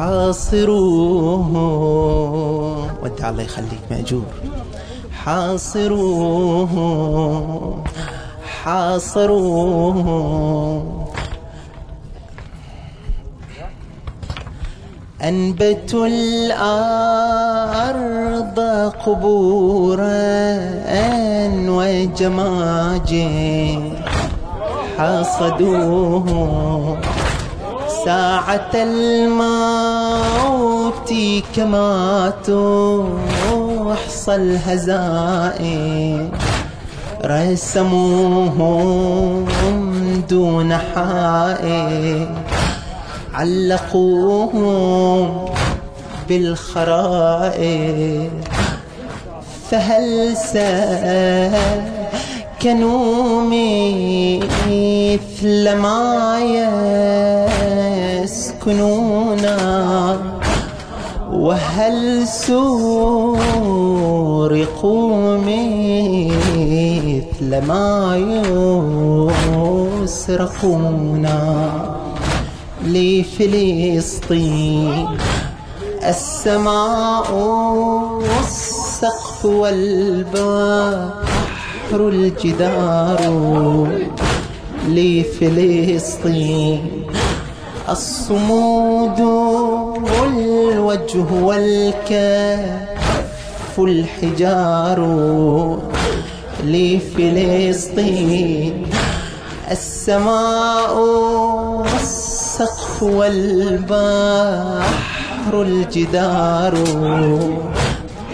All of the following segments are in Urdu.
حاصروه ودع الله يخليك مأجور حاصروه حاصروه أنبتوا الأرض قبورا وجماجم حاصدوه ساعة الموت كما تحصى الهزائم رسموهم دون حائل علقوهم بالخرائط فهل سكنوا مثل ما يسكنون؟ وهل سورقوا مثل ما يسرقون لفلسطين؟ السماء والسقف والبحر الجدار لفلسطين. الصمود وال والوجه والكف الحجار لفلسطين السماء والسقف والبحر الجدار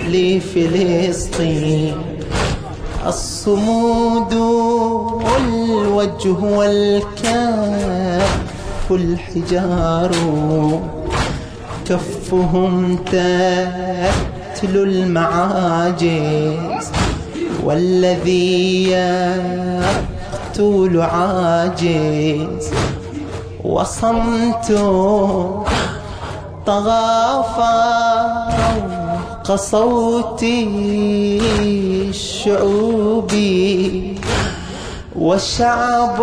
لفلسطين الصمود والوجه والكف الحجار كفهم تتلو المعاجز والذي يقتل عاجز وصمت طغى فوق صوت الشعوب وشعب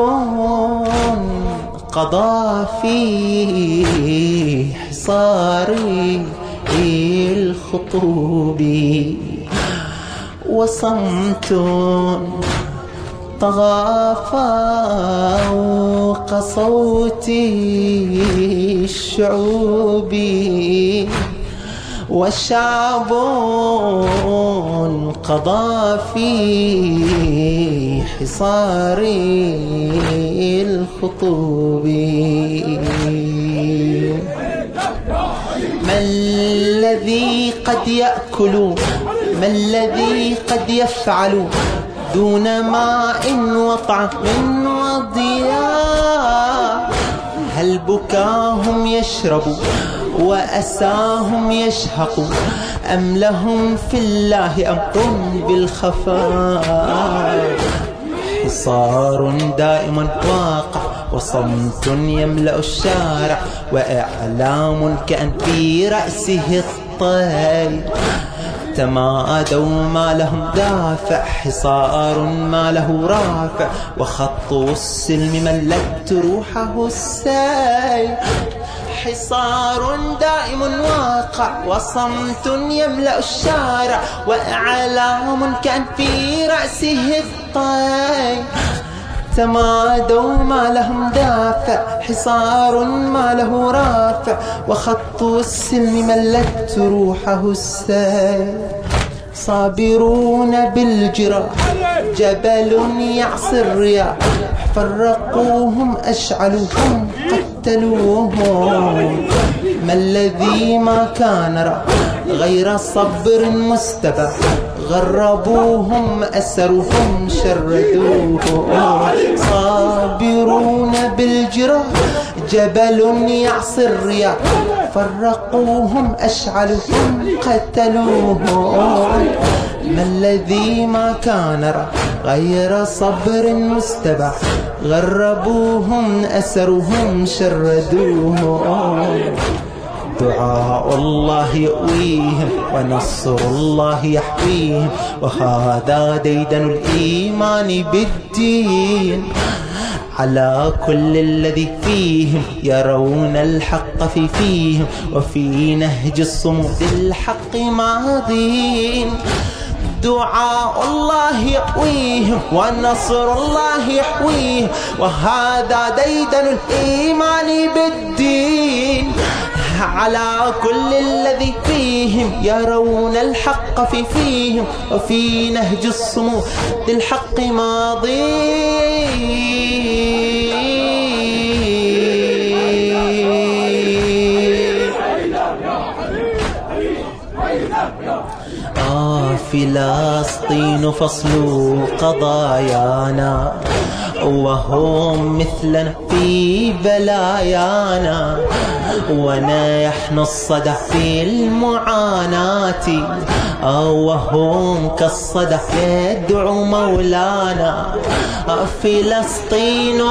قضى في حصاري الخطوب وصمت طغى فوق صوت الشعوب وشعب قضى في حصار الخطوب. ما الذي قد يأكل؟ ما الذي قد يفعل؟ دون ماء وطعم وضياء. هل بكاهم يشرب؟ وأساهم يشهق، أم لهم في الله أمر بالخفاء؟ حصار دائم واقع، وصمت يملأ الشارع، وإعلام كأن في رأسه الطير. تمادوا ما لهم دافع، حصار ما له رافع وخط السلم ملت روحه السيل. حصار دائم واقع وصمت يملأ الشارع وإعلام كان في رأسه الطير تمادوا ما لهم دافع حصار ما له رافع، وخط السلم ملت روحه السيل صابرون بالجراح، جبل يعصي الرياح، فرقوهم أشعلوهم قد قتلوهم ما الذي ما كان رأى غير صبر مستبى غربوهم أسرهم شردوهم. صابرون جبل يعصي الرياح. فرقوهم أشعلهم، قتلوهم. ما الذي ما كان غير صبر مستبع. غربوهم أسرهم شردوهم. دعاء الله يؤويهم، ونصر الله يحويهم وهذا ديدن الإيمان بالدين. على كل الذي فيهم يرون الحق في فيهم وفي نهج الصمود الحق ماضين دعاء الله يقويهم ونصر الله يحويهم. وهذا ديدن الإيمان بالدين. على كل الذي فيهم يرون الحق في فيهم، وفي نهج الصمود للحق ماضين آه فلسطين فصل قضايانا، وهم مثلنا. في بلايانا ونحن الصدى في المعاناة وهم كالصدى يدعو مولانا فلسطين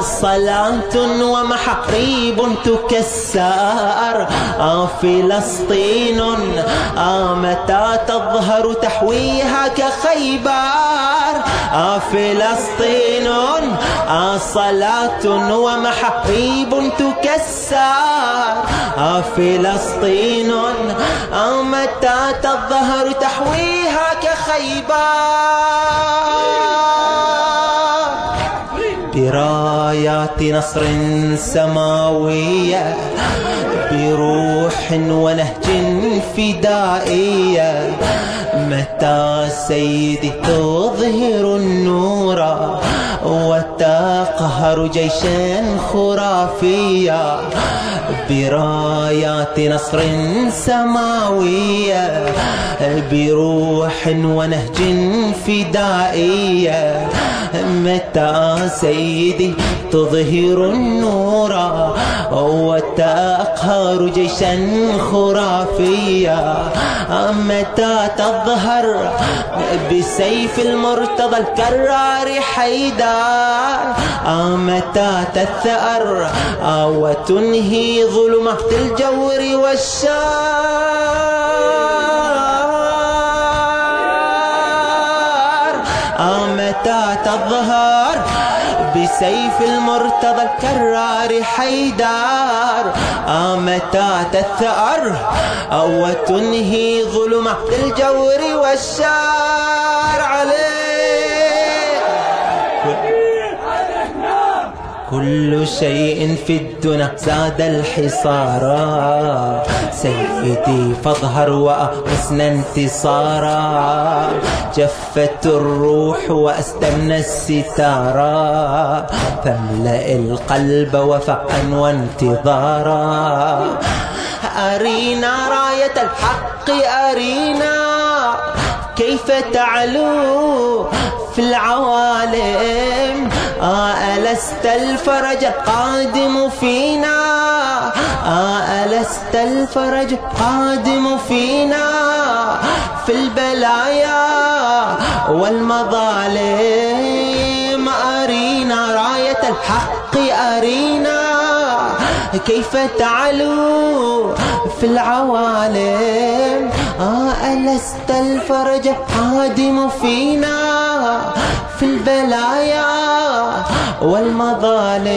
صلاة ومحاريب تكسر فلسطين متى تظهر تحويها كخيبر فلسطين صلاة ومحاريب تكسر. فلسطين متى تظهر تحويها كخيبر برايات نصر سماوية، بروح ونهج فدائية. متى سيدي تظهر النور؟ وتقهر جيشا خرافيا برايات نصر سماوية بروح ونهج فدائية متى سيدي تظهر النور وتقهر جيشا خرافيا؟ متى تظهر بسيف المرتضى الكرار حيدار متى تثأر وتنهي ظلمات الجور والشار؟ الأظهار بسيف المرتضى الكرار حيدار. متى تثأر أو تنهي ظلمة الجور والشار عليه. كل شيء في الدنا زاد الحصار. سيدي فاظهر وأحسن انتصارا جفت الروح وأستمنى الستارا فاملأ القلب وفقا وانتظارا أرينا راية الحق، أرينا كيف تعلو في العوالم. ألست الفرج قادم فينا؟ ألست الفرج قادم فينا؟ في البلايا والمظالم أرينا راية الحق أرينا. كيف تعلو في العوالم؟ ألست الفرج قادم فينا في البلايا والمظالم.